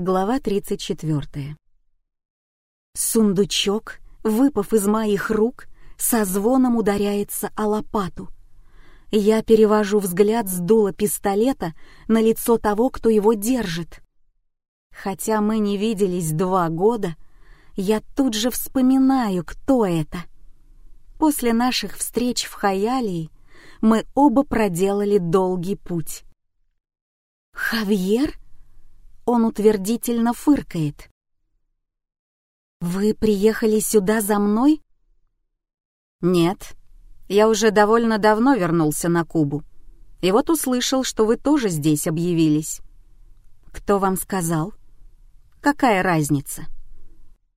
Глава 34. Сундучок, выпав из моих рук, со звоном ударяется о лопату. Я перевожу взгляд с дула пистолета на лицо того, кто его держит. Хотя мы не виделись два года, я тут же вспоминаю, кто это. После наших встреч в Хаялии мы оба проделали долгий путь. «Хавьер?» Он утвердительно фыркает. «Вы приехали сюда за мной?» «Нет, я уже довольно давно вернулся на Кубу. И вот услышал, что вы тоже здесь объявились». «Кто вам сказал?» «Какая разница?»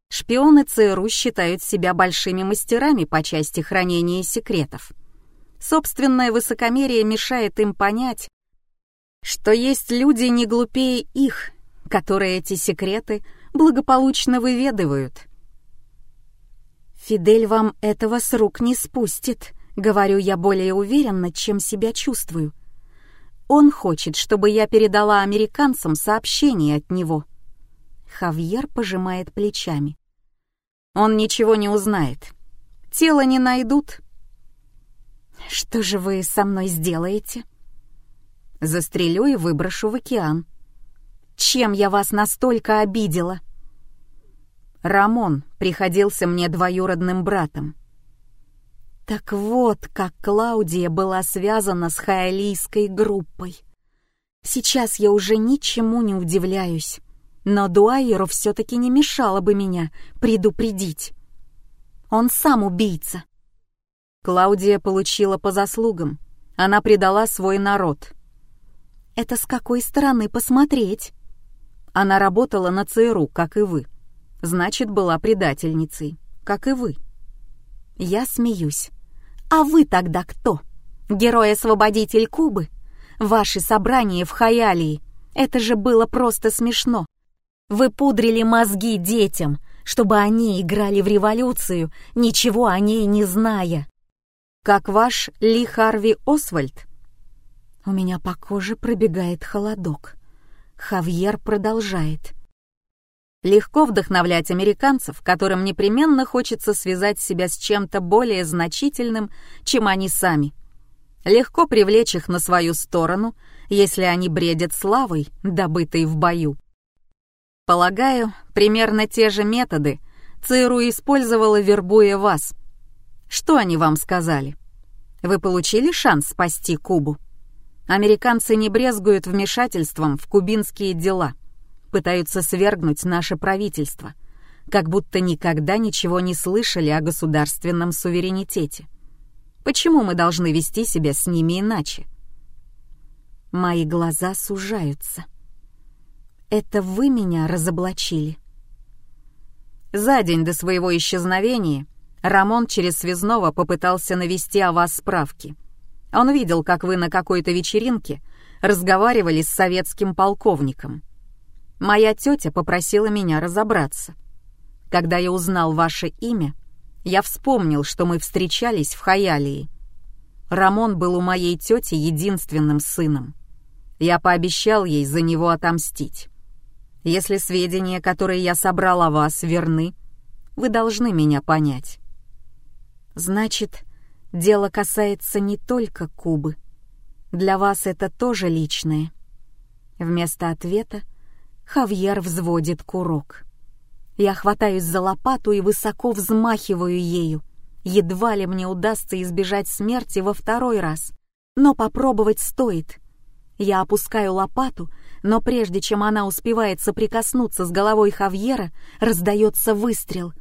Шпионы ЦРУ считают себя большими мастерами по части хранения секретов. Собственное высокомерие мешает им понять, что есть люди не глупее их, которые эти секреты благополучно выведывают. «Фидель вам этого с рук не спустит», — говорю я более уверенно, чем себя чувствую. Он хочет, чтобы я передала американцам сообщение от него. Хавьер пожимает плечами. Он ничего не узнает. Тело не найдут. Что же вы со мной сделаете? Застрелю и выброшу в океан. Чем я вас настолько обидела?» Рамон приходился мне двоюродным братом. Так вот, как Клаудия была связана с хаэлийской группой. Сейчас я уже ничему не удивляюсь, но Дуайеру все-таки не мешало бы меня предупредить. Он сам убийца. Клаудия получила по заслугам. Она предала свой народ. Это с какой стороны посмотреть? Она работала на ЦРУ, как и вы. Значит, была предательницей, как и вы. Я смеюсь. А вы тогда кто? Герой-освободитель Кубы? Ваши собрания в Хаялии. Это же было просто смешно. Вы пудрили мозги детям, чтобы они играли в революцию, ничего о ней не зная. Как ваш Ли Харви Освальд? У меня по коже пробегает холодок. Хавьер продолжает. Легко вдохновлять американцев, которым непременно хочется связать себя с чем-то более значительным, чем они сами. Легко привлечь их на свою сторону, если они бредят славой, добытой в бою. Полагаю, примерно те же методы ЦРУ использовала, вербуя вас. Что они вам сказали? Вы получили шанс спасти Кубу? Американцы не брезгуют вмешательством в кубинские дела, пытаются свергнуть наше правительство, как будто никогда ничего не слышали о государственном суверенитете. Почему мы должны вести себя с ними иначе? Мои глаза сужаются. Это вы меня разоблачили. За день до своего исчезновения Рамон через связного попытался навести о вас справки — он видел, как вы на какой-то вечеринке разговаривали с советским полковником. Моя тетя попросила меня разобраться. Когда я узнал ваше имя, я вспомнил, что мы встречались в Хаялии. Рамон был у моей тети единственным сыном. Я пообещал ей за него отомстить. Если сведения, которые я собрал о вас, верны, вы должны меня понять. Значит, Дело касается не только Кубы. Для вас это тоже личное. Вместо ответа Хавьер взводит курок. Я хватаюсь за лопату и высоко взмахиваю ею. Едва ли мне удастся избежать смерти во второй раз. Но попробовать стоит. Я опускаю лопату, но прежде чем она успевает соприкоснуться с головой Хавьера, раздается выстрел.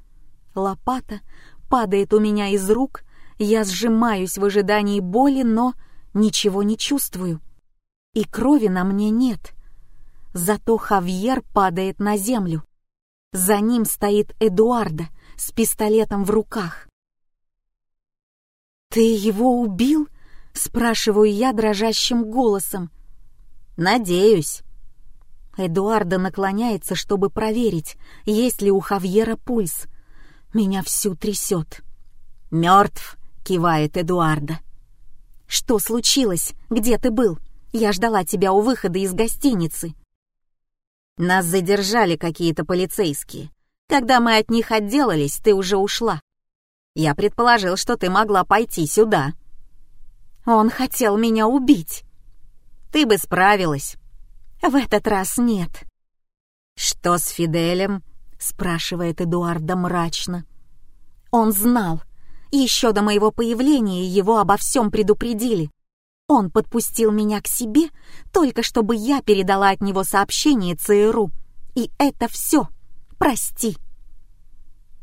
Лопата падает у меня из рук, я сжимаюсь в ожидании боли, но ничего не чувствую. И крови на мне нет. Зато Хавьер падает на землю. За ним стоит Эдуарда с пистолетом в руках. «Ты его убил?» — спрашиваю я дрожащим голосом. «Надеюсь». Эдуарда наклоняется, чтобы проверить, есть ли у Хавьера пульс. Меня всю трясет. «Мертв», — кивает Эдуарда. «Что случилось? Где ты был? Я ждала тебя у выхода из гостиницы». Нас задержали какие-то полицейские. Когда мы от них отделались, ты уже ушла. Я предположил, что ты могла пойти сюда. Он хотел меня убить. Ты бы справилась. В этот раз нет. Что с Фиделем? спрашивает Эдуарда мрачно. Он знал. Еще до моего появления его обо всем предупредили. Он подпустил меня к себе, только чтобы я передала от него сообщение ЦРУ. И это все. Прости.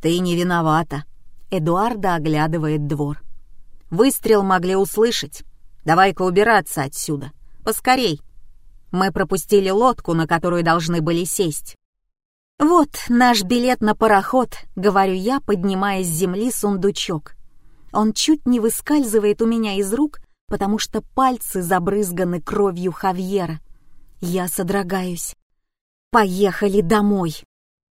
Ты не виновата. Эдуарда оглядывает двор. Выстрел могли услышать. Давай-ка убираться отсюда. Поскорей. Мы пропустили лодку, на которую должны были сесть. «Вот наш билет на пароход», — говорю я, поднимая с земли сундучок. Он чуть не выскальзывает у меня из рук, потому что пальцы забрызганы кровью Хавьера. Я содрогаюсь. «Поехали домой!»